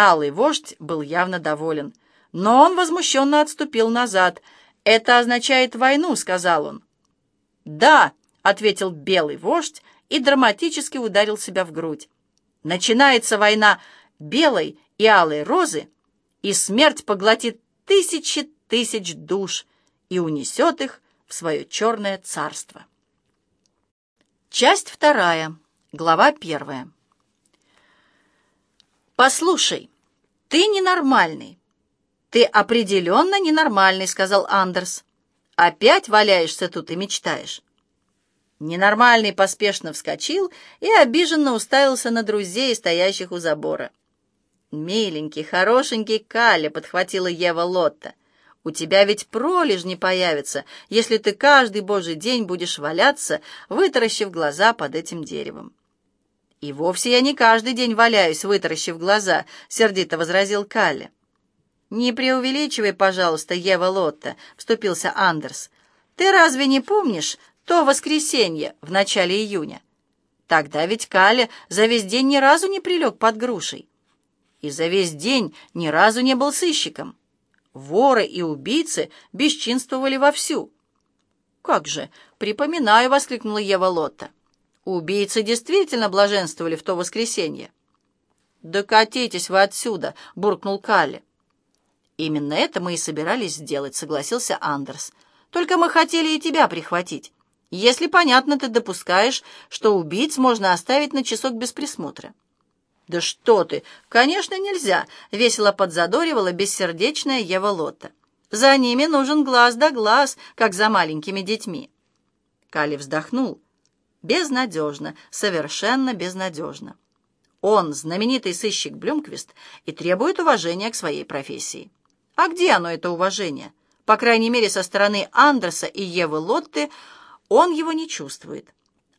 Алый вождь был явно доволен, но он возмущенно отступил назад. «Это означает войну», — сказал он. «Да», — ответил белый вождь и драматически ударил себя в грудь. «Начинается война белой и алой розы, и смерть поглотит тысячи тысяч душ и унесет их в свое черное царство». Часть вторая, глава первая. «Послушай, ты ненормальный». «Ты определенно ненормальный», — сказал Андерс. «Опять валяешься тут и мечтаешь». Ненормальный поспешно вскочил и обиженно уставился на друзей, стоящих у забора. «Миленький, хорошенький Калли», — подхватила Ева Лотта. «У тебя ведь пролежни появится, если ты каждый божий день будешь валяться, вытаращив глаза под этим деревом». «И вовсе я не каждый день валяюсь, вытаращив глаза», — сердито возразил Калли. «Не преувеличивай, пожалуйста, Ева Лотта», — вступился Андерс. «Ты разве не помнишь то воскресенье в начале июня? Тогда ведь Калли за весь день ни разу не прилег под грушей. И за весь день ни разу не был сыщиком. Воры и убийцы бесчинствовали вовсю». «Как же, припоминаю», — воскликнула Ева Лотта. Убийцы действительно блаженствовали в то воскресенье. «Докатитесь вы отсюда!» — буркнул Калли. «Именно это мы и собирались сделать», — согласился Андерс. «Только мы хотели и тебя прихватить. Если, понятно, ты допускаешь, что убийц можно оставить на часок без присмотра». «Да что ты! Конечно, нельзя!» — весело подзадоривала бессердечная Ева Лотта. «За ними нужен глаз да глаз, как за маленькими детьми». Калли вздохнул. Безнадежно, совершенно безнадежно. Он знаменитый сыщик Блюмквист и требует уважения к своей профессии. А где оно, это уважение? По крайней мере, со стороны Андерса и Евы Лотты он его не чувствует.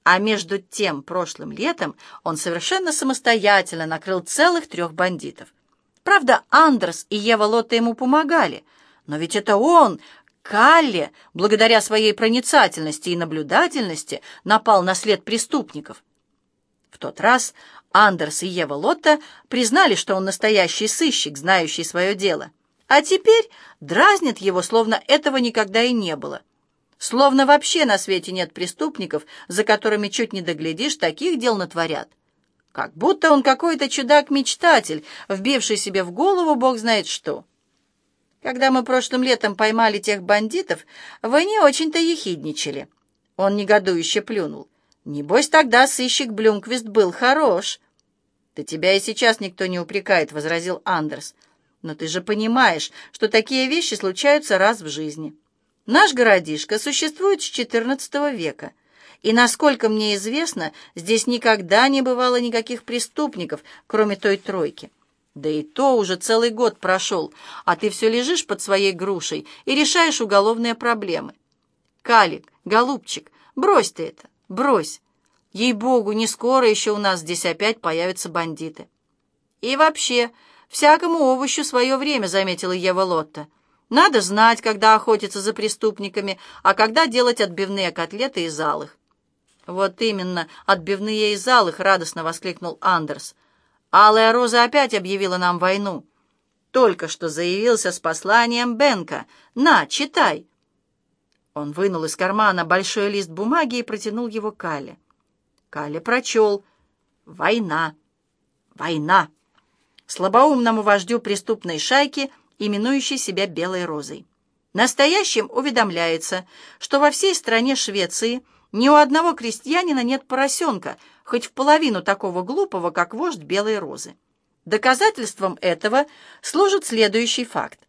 А между тем, прошлым летом он совершенно самостоятельно накрыл целых трех бандитов. Правда, Андерс и Ева Лотта ему помогали, но ведь это он, Калле, благодаря своей проницательности и наблюдательности, напал на след преступников. В тот раз Андерс и Ева Лотта признали, что он настоящий сыщик, знающий свое дело, а теперь дразнят его, словно этого никогда и не было. Словно вообще на свете нет преступников, за которыми чуть не доглядишь, таких дел натворят. Как будто он какой-то чудак-мечтатель, вбивший себе в голову бог знает что. Когда мы прошлым летом поймали тех бандитов, вы не очень-то ехидничали. Он негодующе плюнул. Небось, тогда сыщик Блюмквист был хорош. Да тебя и сейчас никто не упрекает, — возразил Андерс. Но ты же понимаешь, что такие вещи случаются раз в жизни. Наш городишко существует с XIV века. И, насколько мне известно, здесь никогда не бывало никаких преступников, кроме той тройки. Да и то уже целый год прошел, а ты все лежишь под своей грушей и решаешь уголовные проблемы. Калик, голубчик, брось ты это, брось. Ей-богу, не скоро еще у нас здесь опять появятся бандиты. И вообще, всякому овощу свое время, заметила Ева Лотта. Надо знать, когда охотиться за преступниками, а когда делать отбивные котлеты из алых. Вот именно, отбивные из алых, радостно воскликнул Андерс. Алая Роза опять объявила нам войну. Только что заявился с посланием Бенка. На, читай!» Он вынул из кармана большой лист бумаги и протянул его Кале. Кале прочел. «Война! Война!» Слабоумному вождю преступной шайки, именующей себя Белой Розой. Настоящим уведомляется, что во всей стране Швеции ни у одного крестьянина нет поросенка — хоть в половину такого глупого, как вождь Белой Розы. Доказательством этого служит следующий факт.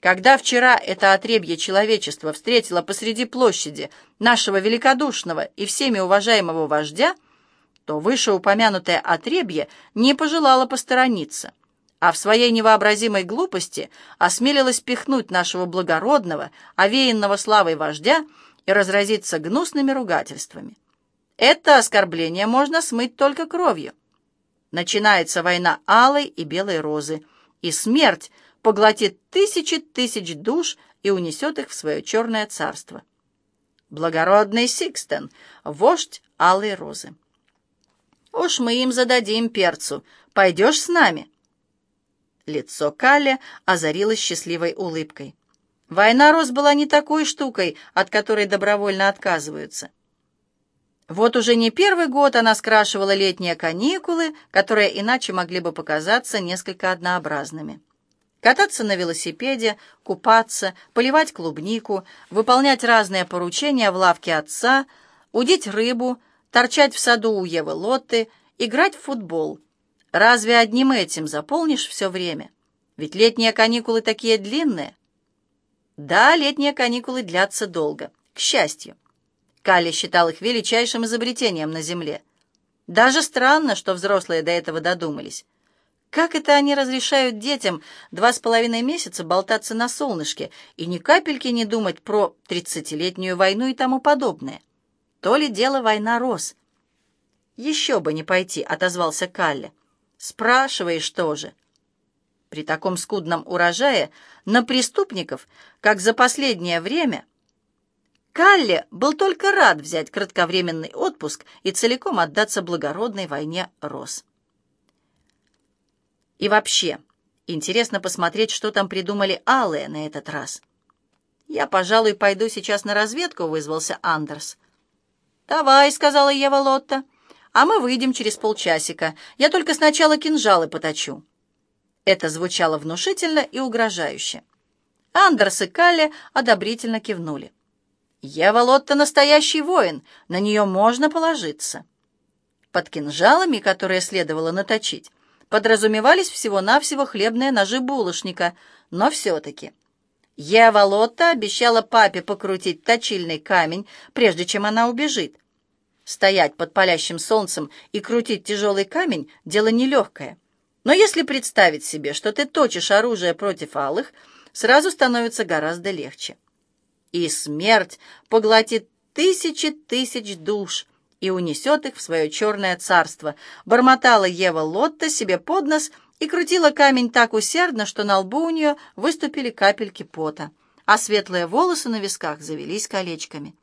Когда вчера это отребье человечества встретило посреди площади нашего великодушного и всеми уважаемого вождя, то вышеупомянутое отребье не пожелало посторониться, а в своей невообразимой глупости осмелилось пихнуть нашего благородного, овеянного славой вождя и разразиться гнусными ругательствами. Это оскорбление можно смыть только кровью. Начинается война алой и белой розы, и смерть поглотит тысячи тысяч душ и унесет их в свое черное царство. Благородный Сикстен, вождь алой розы. Уж мы им зададим перцу. Пойдешь с нами? Лицо Калли озарилось счастливой улыбкой. Война роз была не такой штукой, от которой добровольно отказываются. Вот уже не первый год она скрашивала летние каникулы, которые иначе могли бы показаться несколько однообразными. Кататься на велосипеде, купаться, поливать клубнику, выполнять разные поручения в лавке отца, удить рыбу, торчать в саду у Евы Лотты, играть в футбол. Разве одним этим заполнишь все время? Ведь летние каникулы такие длинные. Да, летние каникулы длятся долго, к счастью. Калли считал их величайшим изобретением на Земле. Даже странно, что взрослые до этого додумались. Как это они разрешают детям два с половиной месяца болтаться на солнышке и ни капельки не думать про тридцатилетнюю войну и тому подобное? То ли дело война рос. «Еще бы не пойти», — отозвался Калли. «Спрашиваешь тоже». При таком скудном урожае на преступников, как за последнее время, Калли был только рад взять кратковременный отпуск и целиком отдаться благородной войне роз. И вообще, интересно посмотреть, что там придумали алые на этот раз. «Я, пожалуй, пойду сейчас на разведку», — вызвался Андерс. «Давай», — сказала Ева Лотта, — «а мы выйдем через полчасика. Я только сначала кинжалы поточу». Это звучало внушительно и угрожающе. Андерс и Калли одобрительно кивнули. «Ева Лотта настоящий воин, на нее можно положиться». Под кинжалами, которые следовало наточить, подразумевались всего-навсего хлебные ножи булочника, но все-таки. Ева Лотта обещала папе покрутить точильный камень, прежде чем она убежит. Стоять под палящим солнцем и крутить тяжелый камень — дело нелегкое. Но если представить себе, что ты точишь оружие против алых, сразу становится гораздо легче. И смерть поглотит тысячи тысяч душ, и унесет их в свое черное царство. Бормотала Ева Лотта себе под нос и крутила камень так усердно, что на лбу у нее выступили капельки пота, а светлые волосы на висках завелись колечками.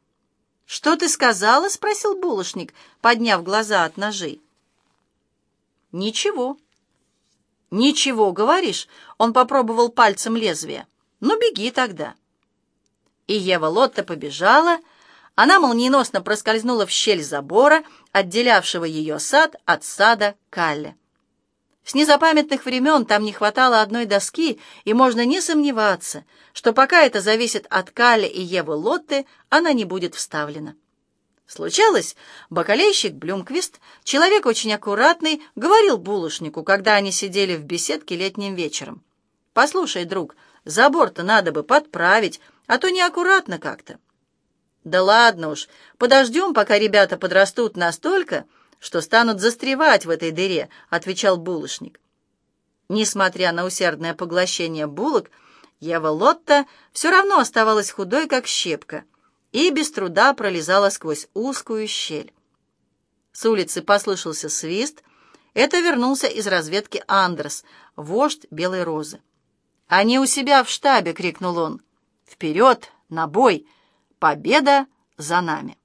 «Что ты сказала?» — спросил булочник, подняв глаза от ножей. «Ничего». «Ничего, говоришь?» — он попробовал пальцем лезвие. «Ну, беги тогда». И Ева Лотта побежала, — она молниеносно проскользнула в щель забора, отделявшего ее сад от сада Калле. С незапамятных времен там не хватало одной доски, и можно не сомневаться, что пока это зависит от Калли и Евы Лотты, она не будет вставлена. Случалось, бакалейщик Блюмквист, человек очень аккуратный, говорил булочнику, когда они сидели в беседке летним вечером. «Послушай, друг, забор-то надо бы подправить, а то неаккуратно как-то». «Да ладно уж, подождем, пока ребята подрастут настолько, что станут застревать в этой дыре», — отвечал булочник. Несмотря на усердное поглощение булок, Ева Лотта все равно оставалась худой, как щепка, и без труда пролезала сквозь узкую щель. С улицы послышался свист. Это вернулся из разведки Андрес, вождь Белой Розы. «Они у себя в штабе!» — крикнул он. «Вперед! На бой!» Победа за нами!